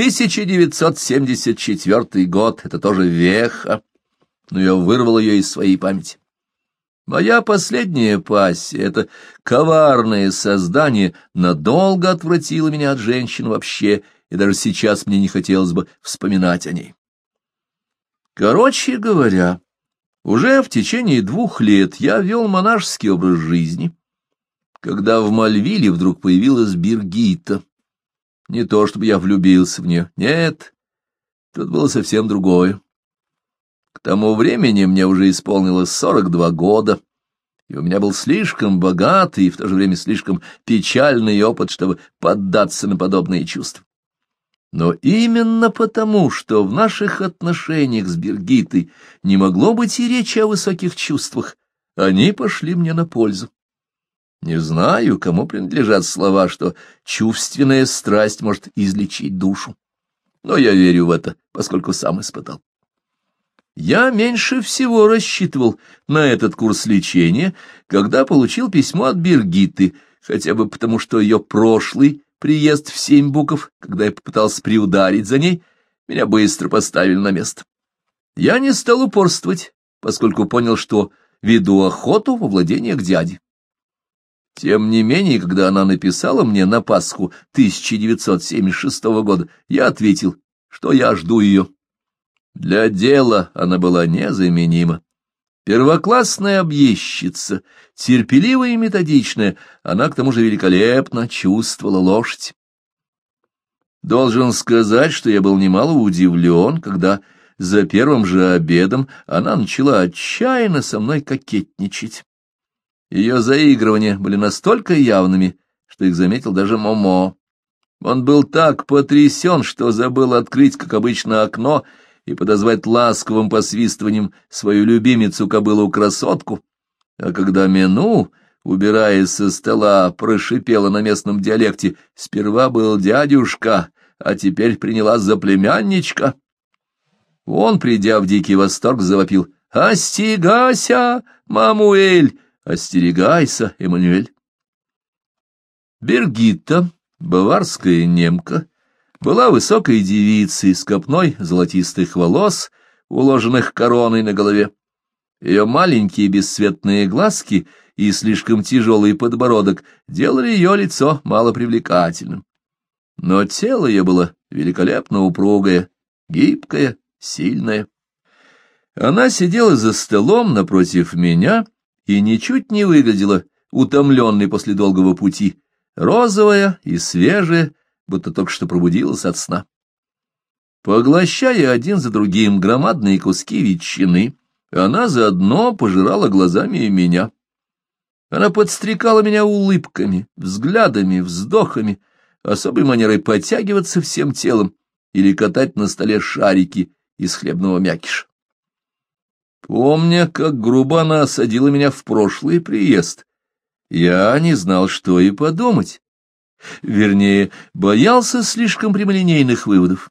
1974 год — это тоже веха, но я вырвал ее из своей памяти. Моя последняя пассия, это коварное создание, надолго отвратило меня от женщин вообще, и даже сейчас мне не хотелось бы вспоминать о ней. Короче говоря, уже в течение двух лет я вел монашеский образ жизни, когда в Мальвиле вдруг появилась Биргита — не то, чтобы я влюбился в нее. Нет, тут было совсем другое. К тому времени мне уже исполнилось сорок два года, и у меня был слишком богатый и в то же время слишком печальный опыт, чтобы поддаться на подобные чувства. Но именно потому, что в наших отношениях с Бергитой не могло быть и речи о высоких чувствах, они пошли мне на пользу. Не знаю, кому принадлежат слова, что чувственная страсть может излечить душу, но я верю в это, поскольку сам испытал. Я меньше всего рассчитывал на этот курс лечения, когда получил письмо от Бергиты, хотя бы потому, что ее прошлый приезд в семь буков, когда я попытался приударить за ней, меня быстро поставили на место. Я не стал упорствовать, поскольку понял, что веду охоту во владениях дяди. Тем не менее, когда она написала мне на Пасху 1976 года, я ответил, что я жду ее. Для дела она была незаменима. Первоклассная объездчица, терпеливая и методичная, она к тому же великолепно чувствовала лошадь. Должен сказать, что я был немало удивлен, когда за первым же обедом она начала отчаянно со мной кокетничать. Ее заигрывания были настолько явными, что их заметил даже Момо. Он был так потрясен, что забыл открыть, как обычно, окно и подозвать ласковым посвистыванием свою любимицу-кобылу-красотку. А когда Мену, убирая со стола, прошипела на местном диалекте, сперва был дядюшка, а теперь принялась за племянничка. Он, придя в дикий восторг, завопил «Остигася, мамуэль!» Остерегайся, Эммануэль. Бергита, баварская немка, была высокой девицей с копной золотистых волос, уложенных короной на голове. Ее маленькие бесцветные глазки и слишком тяжелый подбородок делали ее лицо малопривлекательным. Но тело ее было великолепно упругое, гибкое, сильное. Она сидела за столом напротив меня — и ничуть не выглядела утомленной после долгого пути, розовая и свежая, будто только что пробудилась от сна. Поглощая один за другим громадные куски ветчины, она заодно пожирала глазами и меня. Она подстрекала меня улыбками, взглядами, вздохами, особой манерой подтягиваться всем телом или катать на столе шарики из хлебного мякиша. Помня, как грубо она осадила меня в прошлый приезд, я не знал, что и подумать. Вернее, боялся слишком прямолинейных выводов.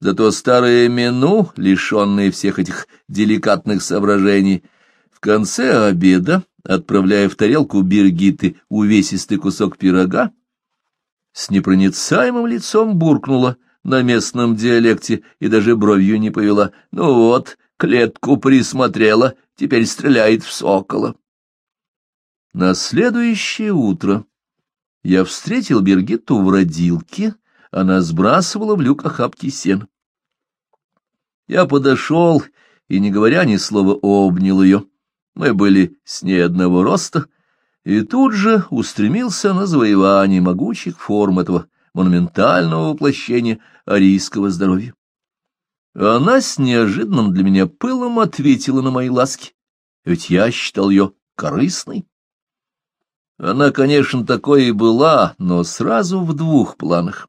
Зато старое мену, лишенное всех этих деликатных соображений, в конце обеда, отправляя в тарелку Биргиты увесистый кусок пирога, с непроницаемым лицом буркнула на местном диалекте и даже бровью не повела. «Ну вот, клетку присмотрела, теперь стреляет в сокола. На следующее утро я встретил Бергиту в родилке, она сбрасывала в люк охапки сен. Я подошел и, не говоря ни слова, обнял ее. Мы были с ней одного роста, и тут же устремился на завоевание могучих форм этого монументального воплощения арийского здоровья. Она с неожиданным для меня пылом ответила на мои ласки, ведь я считал ее корыстной. Она, конечно, такой и была, но сразу в двух планах.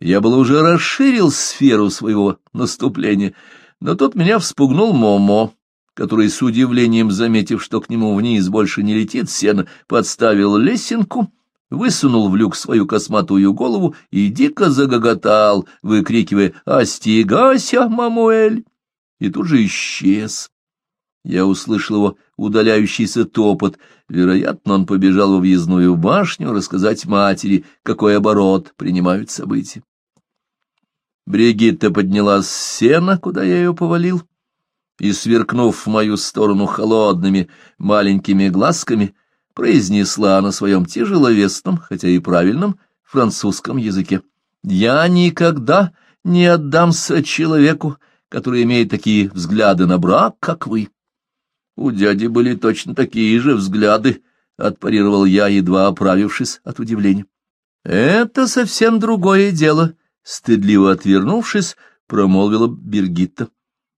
Я было уже расширил сферу своего наступления, но тут меня вспугнул Момо, который, с удивлением заметив, что к нему вниз больше не летит сено, подставил лесенку — высунул в люк свою косматую голову и дико загоготал, выкрикивая «Остигайся, Мамуэль!» и тут же исчез. Я услышал его удаляющийся топот. Вероятно, он побежал во въездную башню рассказать матери, какой оборот принимают события. Бригитта подняла с сена, куда я ее повалил, и, сверкнув в мою сторону холодными маленькими глазками, произнесла на своем тяжеловесном, хотя и правильном, французском языке. «Я никогда не отдамся человеку, который имеет такие взгляды на брак, как вы». «У дяди были точно такие же взгляды», — отпарировал я, едва оправившись от удивления. «Это совсем другое дело», — стыдливо отвернувшись, промолвила Бергитта.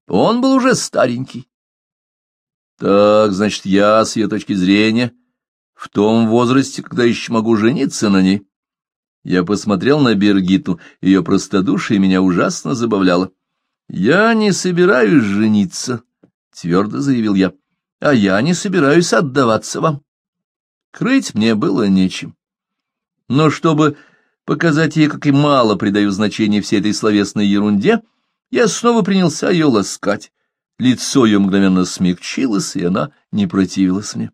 «Он был уже старенький». «Так, значит, я, с ее точки зрения...» в том возрасте, когда еще могу жениться на ней. Я посмотрел на Бергиту, ее простодушие меня ужасно забавляло. «Я не собираюсь жениться», — твердо заявил я, — «а я не собираюсь отдаваться вам». Крыть мне было нечем. Но чтобы показать ей, как и мало придаю значения всей этой словесной ерунде, я снова принялся ее ласкать. Лицо ее мгновенно смягчилось, и она не противилась мне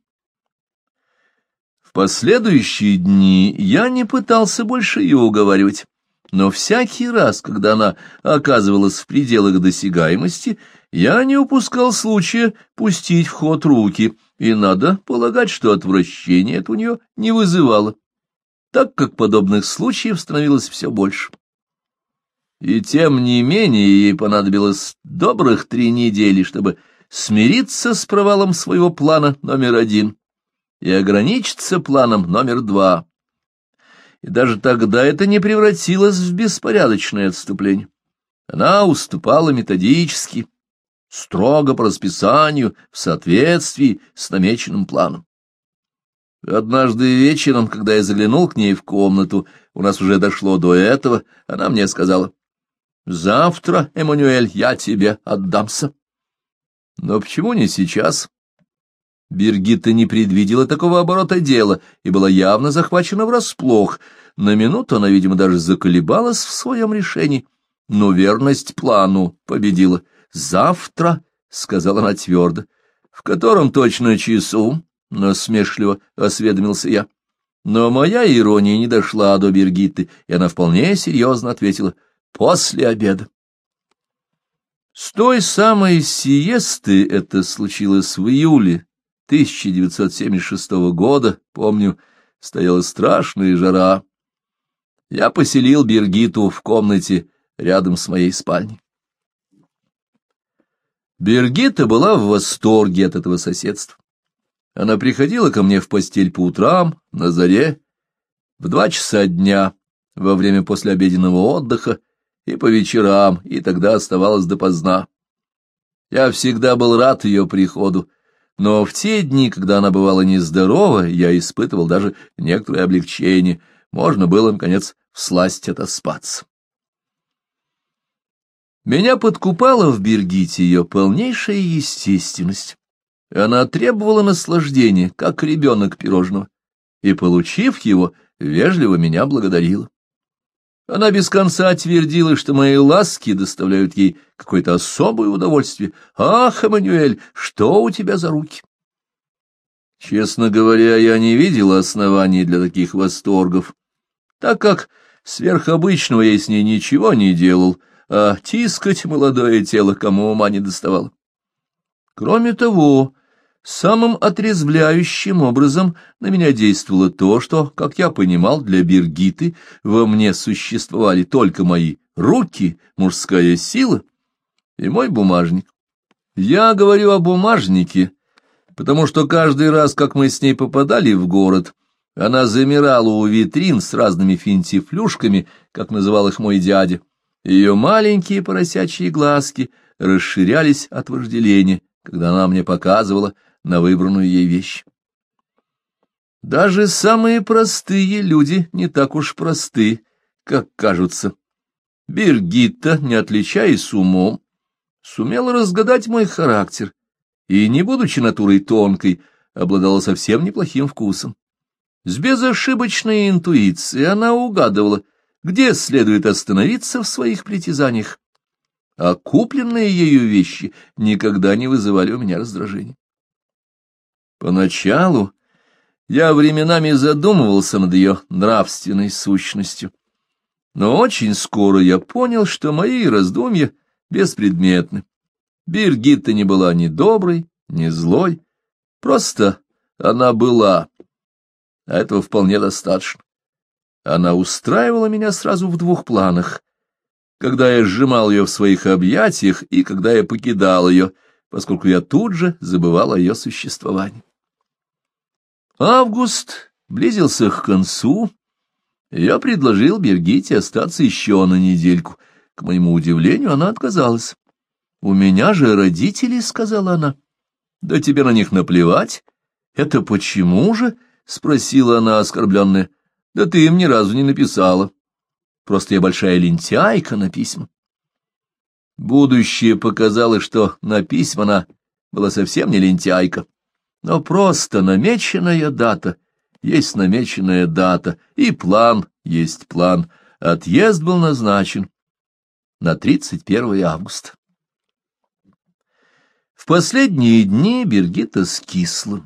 последующие дни я не пытался больше ее уговаривать, но всякий раз, когда она оказывалась в пределах досягаемости, я не упускал случая пустить в ход руки, и надо полагать, что отвращение это у нее не вызывало, так как подобных случаев становилось все больше. И тем не менее ей понадобилось добрых три недели, чтобы смириться с провалом своего плана номер один — и ограничиться планом номер два. И даже тогда это не превратилось в беспорядочное отступление. Она уступала методически, строго по расписанию, в соответствии с намеченным планом. Однажды вечером, когда я заглянул к ней в комнату, у нас уже дошло до этого, она мне сказала, «Завтра, Эммануэль, я тебе отдамся». «Но почему не сейчас?» Бергитта не предвидела такого оборота дела и была явно захвачена врасплох. На минуту она, видимо, даже заколебалась в своем решении, но верность плану победила. «Завтра», — сказала она твердо, — «в котором точно часу?» — насмешливо осведомился я. Но моя ирония не дошла до Бергитты, и она вполне серьезно ответила «после обеда». С той самой сиесты это случилось в июле 1976 года, помню, стояла страшная жара. Я поселил Бергиту в комнате рядом с моей спальней. Бергита была в восторге от этого соседства. Она приходила ко мне в постель по утрам, на заре, в два часа дня, во время послеобеденного отдыха, и по вечерам, и тогда оставалась допоздна. Я всегда был рад ее приходу, но в те дни, когда она бывала нездорова, я испытывал даже некоторое облегчение. Можно было, наконец, всласть отоспаться. Меня подкупала в Бергите ее полнейшая естественность. Она требовала наслаждения, как ребенок пирожного, и, получив его, вежливо меня благодарила. Она без конца твердила, что мои ласки доставляют ей какое-то особое удовольствие. «Ах, Эммануэль, что у тебя за руки?» Честно говоря, я не видел оснований для таких восторгов, так как сверхобычного я с ней ничего не делал, а тискать молодое тело кому ума не доставало. Кроме того, Самым отрезвляющим образом на меня действовало то, что, как я понимал, для Бергиты во мне существовали только мои руки, мужская сила и мой бумажник. Я говорю о бумажнике, потому что каждый раз, как мы с ней попадали в город, она замирала у витрин с разными финтифлюшками, как называл их мой дядя. Ее маленькие поросячьи глазки расширялись от вожделения, когда она мне показывала — на выбранную ей вещь. Даже самые простые люди не так уж просты, как кажутся. Бергитта, не отличаясь умом, сумела разгадать мой характер и, не будучи натурой тонкой, обладала совсем неплохим вкусом. С безошибочной интуицией она угадывала, где следует остановиться в своих притязаниях, а купленные ею вещи никогда не вызывали у меня раздражения. Поначалу я временами задумывался над ее нравственной сущностью, но очень скоро я понял, что мои раздумья беспредметны. Биргитта не была ни доброй, ни злой, просто она была, а этого вполне достаточно. Она устраивала меня сразу в двух планах. Когда я сжимал ее в своих объятиях и когда я покидал ее, поскольку я тут же забывал о ее существовании. Август близился к концу. Я предложил Бергите остаться еще на недельку. К моему удивлению, она отказалась. «У меня же родители», — сказала она. «Да тебе на них наплевать». «Это почему же?» — спросила она оскорбленная. «Да ты им ни разу не написала. Просто я большая лентяйка на письма». Будущее показало, что на письма она была совсем не лентяйка. Но просто намеченная дата есть намеченная дата, и план есть план. Отъезд был назначен на 31 августа. В последние дни Биргитта скисла.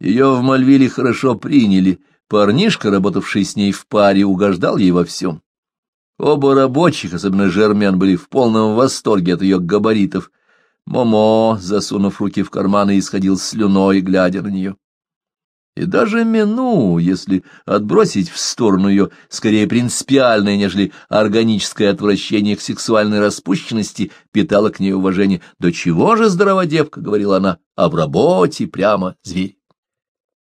Ее в Мальвиле хорошо приняли, парнишка, работавший с ней в паре, угождал ей во всем. Оба рабочих, особенно Жермен, были в полном восторге от ее габаритов, Момо, засунув руки в карманы, исходил слюной, глядя на нее. И даже Мену, если отбросить в сторону ее скорее принципиальное, нежели органическое отвращение к сексуальной распущенности, питала к ней уважение. «До чего же, здорова девка!» — говорила она. «А в работе прямо зверь».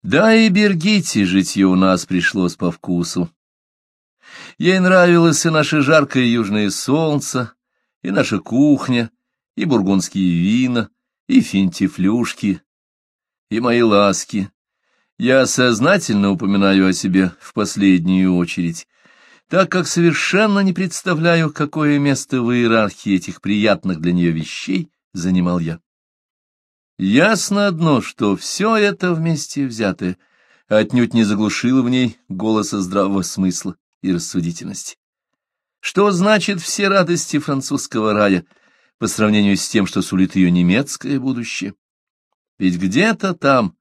Да и Бергите житье у нас пришлось по вкусу. Ей нравилось и наше жаркое южное солнце, и наша кухня — и бургундские вина, и финтифлюшки, и мои ласки. Я сознательно упоминаю о себе в последнюю очередь, так как совершенно не представляю, какое место в иерархии этих приятных для нее вещей занимал я. Ясно одно, что все это вместе взятое отнюдь не заглушило в ней голоса здравого смысла и рассудительности. Что значит все радости французского рая — по сравнению с тем, что сулит ее немецкое будущее. Ведь где-то там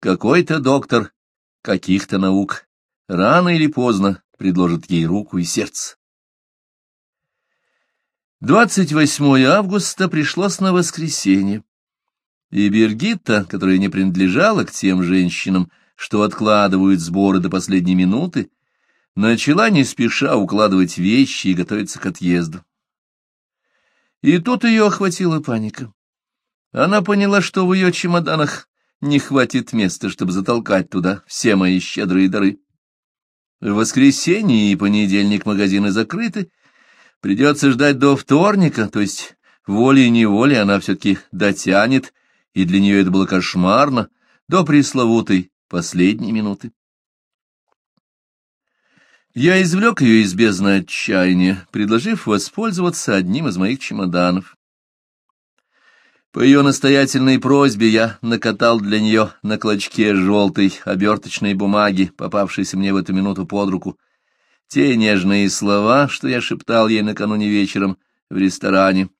какой-то доктор каких-то наук рано или поздно предложит ей руку и сердце. 28 августа пришлось на воскресенье, и Бергитта, которая не принадлежала к тем женщинам, что откладывают сборы до последней минуты, начала не спеша укладывать вещи и готовиться к отъезду. И тут ее охватила паника. Она поняла, что в ее чемоданах не хватит места, чтобы затолкать туда все мои щедрые дары. В воскресенье и понедельник магазины закрыты. Придется ждать до вторника, то есть волей-неволей она все-таки дотянет, и для нее это было кошмарно, до пресловутой последней минуты. Я извлек ее из бездны отчаяния, предложив воспользоваться одним из моих чемоданов. По ее настоятельной просьбе я накатал для нее на клочке желтой оберточной бумаги, попавшейся мне в эту минуту под руку, те нежные слова, что я шептал ей накануне вечером в ресторане,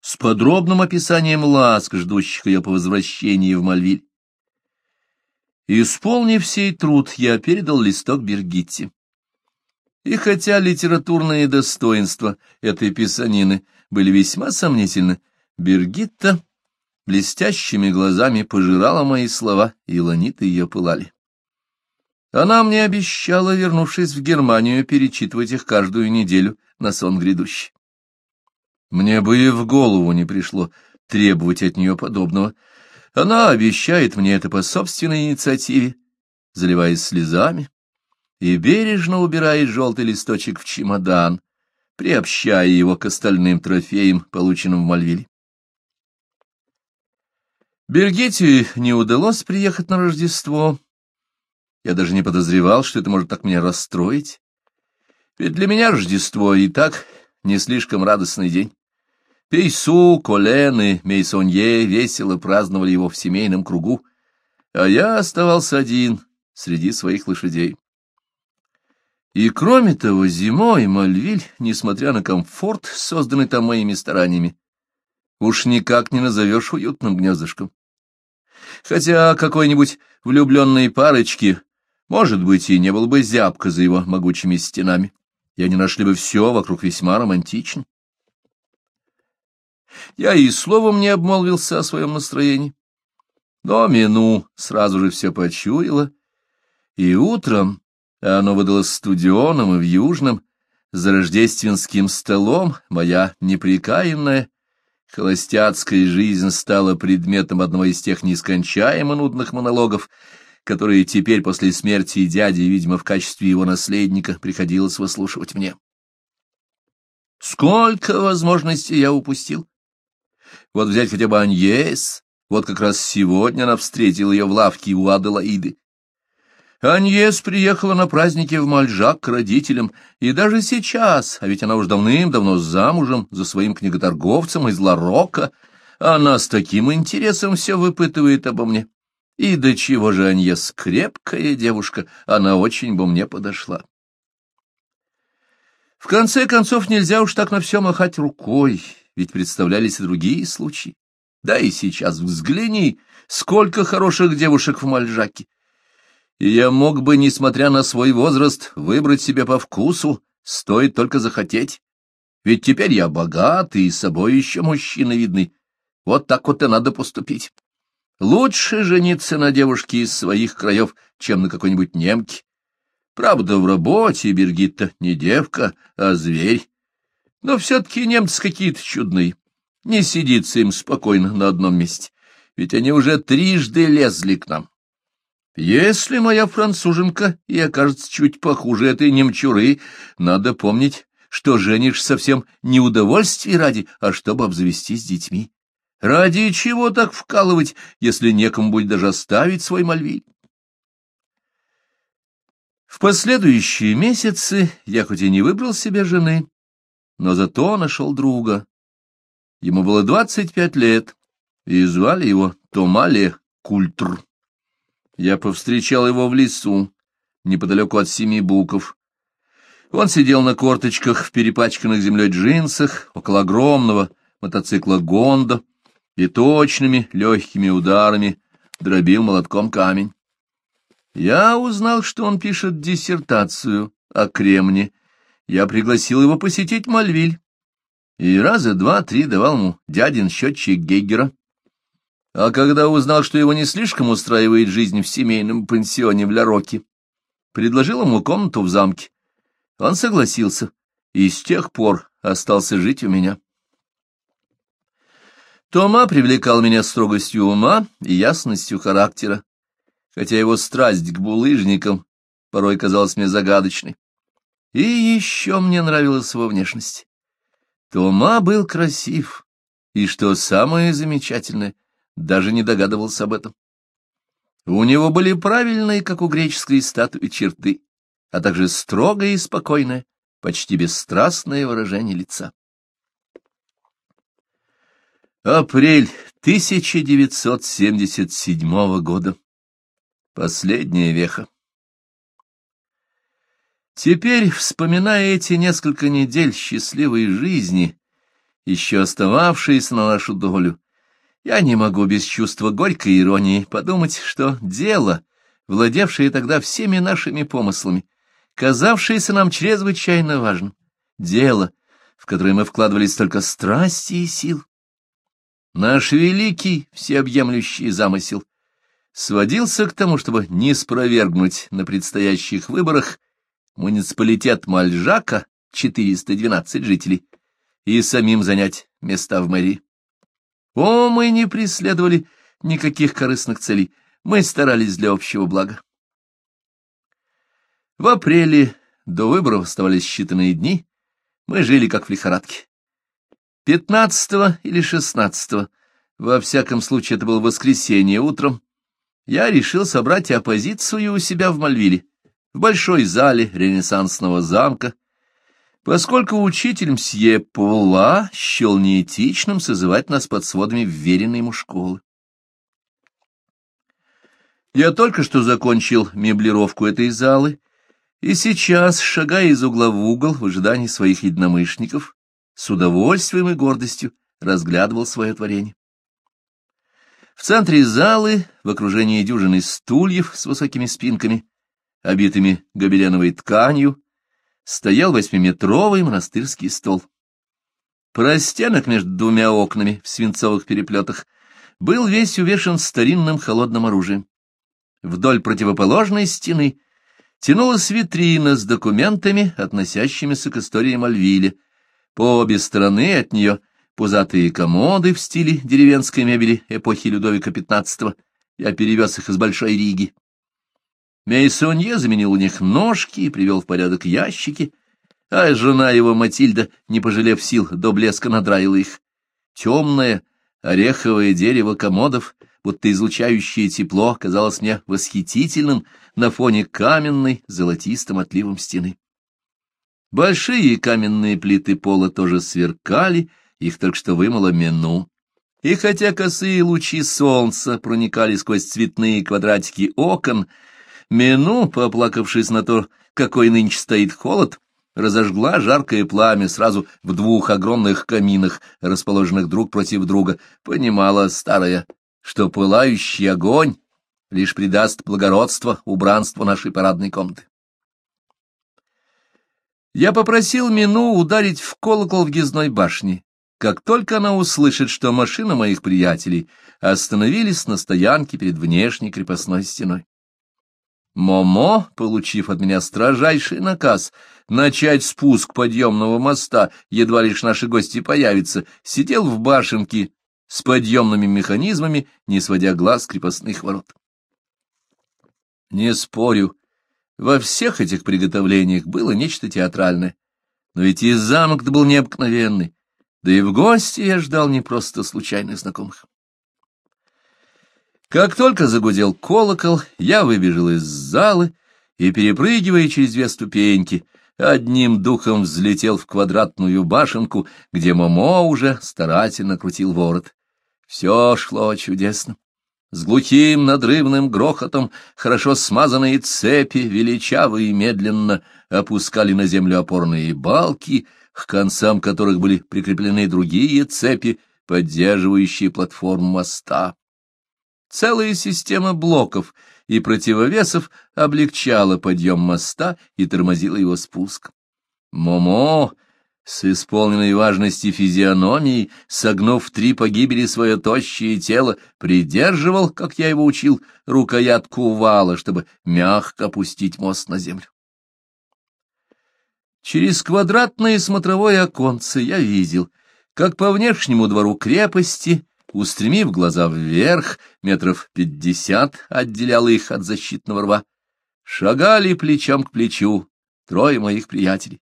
с подробным описанием ласк, ждущих ее по возвращении в Мальвиль. Исполнив сей труд, я передал листок Бергитте. И хотя литературные достоинства этой писанины были весьма сомнительны, Бергитта блестящими глазами пожирала мои слова, и ланиты ее пылали. Она мне обещала, вернувшись в Германию, перечитывать их каждую неделю на сон грядущий. Мне бы и в голову не пришло требовать от нее подобного — она обещает мне это по собственной инициативе, заливаясь слезами, и бережно убирает желтый листочек в чемодан, приобщая его к остальным трофеям, полученным в Мальвиле. Бельгите не удалось приехать на Рождество. Я даже не подозревал, что это может так меня расстроить. Ведь для меня Рождество и так не слишком радостный день. Пейсу, Колены, Мейсонье весело праздновали его в семейном кругу, а я оставался один среди своих лошадей. И кроме того, зимой Мальвиль, несмотря на комфорт, созданный там моими стараниями, уж никак не назовешь уютным гнездышком. Хотя какой-нибудь влюбленной парочке, может быть, и не было бы зябка за его могучими стенами, и они нашли бы все вокруг весьма романтично. Я и словом не обмолвился о своем настроении. Но Мину сразу же все почуяла, и утром, а оно выдалось студеным и в южном, за рождественским столом моя непрекаянная холостяцкая жизнь стала предметом одного из тех нескончаемо нудных монологов, которые теперь после смерти дяди, видимо, в качестве его наследника, приходилось выслушивать мне. Сколько возможностей я упустил! Вот взять хотя бы Аньес. Вот как раз сегодня она встретила ее в лавке у Аделаиды. Аньес приехала на праздники в Мальжак к родителям, и даже сейчас, а ведь она уж давным-давно замужем за своим книготорговцем из Ларока, она с таким интересом все выпытывает обо мне. И до чего же Аньес крепкая девушка, она очень бы мне подошла. В конце концов, нельзя уж так на все махать рукой ведь представлялись и другие случаи. Да и сейчас взгляни, сколько хороших девушек в Мальжаке. И я мог бы, несмотря на свой возраст, выбрать себе по вкусу, стоит только захотеть. Ведь теперь я богатый и собой еще мужчина видный. Вот так вот и надо поступить. Лучше жениться на девушке из своих краев, чем на какой-нибудь немке. Правда, в работе Бергитта не девка, а зверь, но все-таки немцы какие-то чудные. Не сидится им спокойно на одном месте, ведь они уже трижды лезли к нам. Если моя француженка и окажется чуть похуже этой немчуры, надо помнить, что женишь совсем не удовольствий ради, а чтобы обзавестись детьми. Ради чего так вкалывать, если некому будет даже оставить свой мальвиль? В последующие месяцы я хоть и не выбрал себе жены, но зато нашел друга. Ему было двадцать пять лет, и звали его Томале Культр. Я повстречал его в лесу, неподалеку от семи буков. Он сидел на корточках в перепачканных землей джинсах около огромного мотоцикла «Гонда» и точными легкими ударами дробил молотком камень. Я узнал, что он пишет диссертацию о кремне я пригласил его посетить Мальвиль. И раза два-три давал ему дядин счетчик Гейгера. А когда узнал, что его не слишком устраивает жизнь в семейном пансионе в Ляроке, предложил ему комнату в замке. Он согласился и с тех пор остался жить у меня. Тома привлекал меня строгостью ума и ясностью характера, хотя его страсть к булыжникам порой казалась мне загадочной. И еще мне нравилась его внешность. Тома был красив, и, что самое замечательное, даже не догадывался об этом. У него были правильные, как у греческой статуи, черты, а также строгое и спокойное, почти бесстрастное выражение лица. Апрель 1977 года. Последняя веха. Теперь, вспоминая эти несколько недель счастливой жизни, еще остававшиеся на нашу долю, я не могу без чувства горькой иронии подумать, что дело, владевшее тогда всеми нашими помыслами, казавшееся нам чрезвычайно важным, дело, в которое мы вкладывали столько страсти и сил, наш великий всеобъемлющий замысел сводился к тому, чтобы не спровергнуть на предстоящих выборах муниципалитет Мальжака, 412 жителей, и самим занять места в мэрии. О, мы не преследовали никаких корыстных целей, мы старались для общего блага. В апреле до выборов оставались считанные дни, мы жили как в лихорадке. 15 или 16, во всяком случае это было воскресенье утром, я решил собрать оппозицию у себя в Мальвиле в большой зале ренессансного замка, поскольку учитель мсье Пула счел неэтичным созывать нас под сводами вверенной ему школы. Я только что закончил меблировку этой залы, и сейчас, шагая из угла в угол в ожидании своих единомышленников, с удовольствием и гордостью разглядывал свое творение. В центре залы, в окружении дюжины стульев с высокими спинками, обитыми гобеленовой тканью, стоял восьмиметровый монастырский стол. Простенок между двумя окнами в свинцовых переплетах был весь увешан старинным холодным оружием. Вдоль противоположной стены тянулась витрина с документами, относящимися к истории Мальвиля. По обе стороны от нее пузатые комоды в стиле деревенской мебели эпохи Людовика XV. Я перевез их из Большой Риги. Мейсонье заменил у них ножки и привел в порядок ящики, а жена его, Матильда, не пожалев сил, до блеска надраила их. Темное ореховое дерево комодов, будто излучающее тепло, казалось мне восхитительным на фоне каменной золотистым отливом стены. Большие каменные плиты пола тоже сверкали, их только что вымыло мену. И хотя косые лучи солнца проникали сквозь цветные квадратики окон, Мину, поплакавшись на то, какой нынче стоит холод, разожгла жаркое пламя сразу в двух огромных каминах, расположенных друг против друга, понимала старая, что пылающий огонь лишь придаст благородство убранству нашей парадной комнаты. Я попросил Мену ударить в колокол въездной башне, как только она услышит, что машины моих приятелей остановились на стоянке перед внешней крепостной стеной. Момо, получив от меня строжайший наказ начать спуск подъемного моста, едва лишь наши гости появятся, сидел в башенке с подъемными механизмами, не сводя глаз с крепостных ворот. Не спорю, во всех этих приготовлениях было нечто театральное, но ведь и замок-то был необыкновенный, да и в гости я ждал не просто случайных знакомых. Как только загудел колокол, я выбежал из залы и, перепрыгивая через две ступеньки, одним духом взлетел в квадратную башенку, где Момо уже старательно крутил ворот. Все шло чудесно. С глухим надрывным грохотом хорошо смазанные цепи величаво и медленно опускали на землю опорные балки, к концам которых были прикреплены другие цепи, поддерживающие платформу моста. Целая система блоков и противовесов облегчала подъем моста и тормозила его спуск. Момо, с исполненной важности физиономией, согнув три погибели свое тощее тело, придерживал, как я его учил, рукоятку вала, чтобы мягко опустить мост на землю. Через квадратное смотровое оконце я видел, как по внешнему двору крепости — Устремив глаза вверх, метров пятьдесят отделяло их от защитного рва, шагали плечом к плечу трое моих приятелей.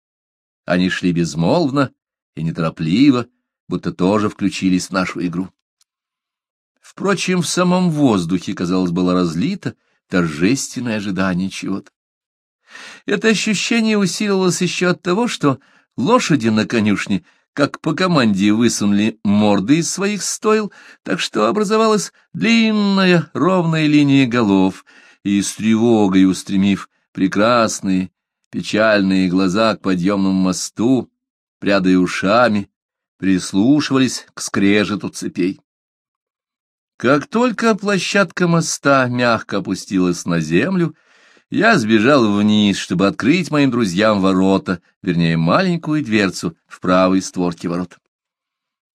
Они шли безмолвно и неторопливо, будто тоже включились в нашу игру. Впрочем, в самом воздухе, казалось, было разлито торжественное ожидание чего-то. Это ощущение усилилось еще от того, что лошади на конюшне как по команде высунули морды из своих стоил, так что образовалась длинная ровная линия голов, и с тревогой устремив прекрасные печальные глаза к подъемному мосту, прядая ушами, прислушивались к скрежету цепей. Как только площадка моста мягко опустилась на землю, я сбежал вниз, чтобы открыть моим друзьям ворота, вернее, маленькую дверцу в правой створке ворот.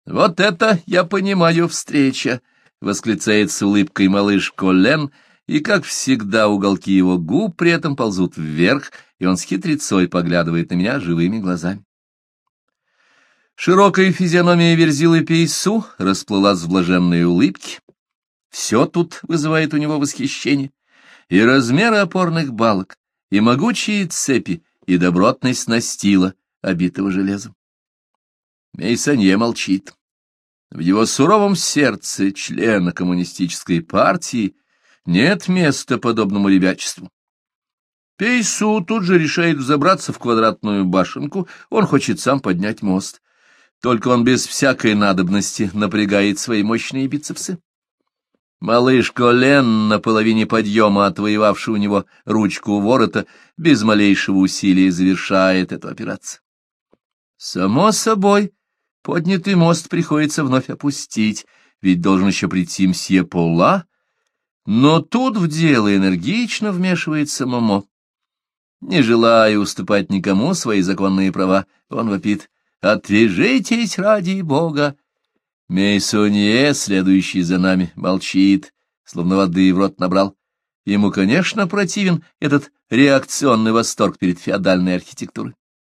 «Вот это, я понимаю, встреча!» — восклицает с улыбкой малыш Колен, и, как всегда, уголки его губ при этом ползут вверх, и он с хитрецой поглядывает на меня живыми глазами. Широкая физиономия Верзилы Пейсу расплылась в блаженной улыбке. Все тут вызывает у него восхищение и размеры опорных балок, и могучие цепи, и добротность настила, обитого железом. Мейсонье молчит. В его суровом сердце члена коммунистической партии нет места подобному ребячеству. Пейсу тут же решает взобраться в квадратную башенку, он хочет сам поднять мост. Только он без всякой надобности напрягает свои мощные бицепсы. Малышка Лен, на половине подъема, отвоевавший у него ручку ворота, без малейшего усилия завершает эту операцию. Само собой, поднятый мост приходится вновь опустить, ведь должен еще прийти мсье Пола, но тут в дело энергично вмешивается Момо. Не желая уступать никому свои законные права, он вопит «Отвяжитесь ради Бога Мейсонье, следующий за нами, молчит, словно воды в рот набрал. Ему, конечно, противен этот реакционный восторг перед феодальной архитектурой.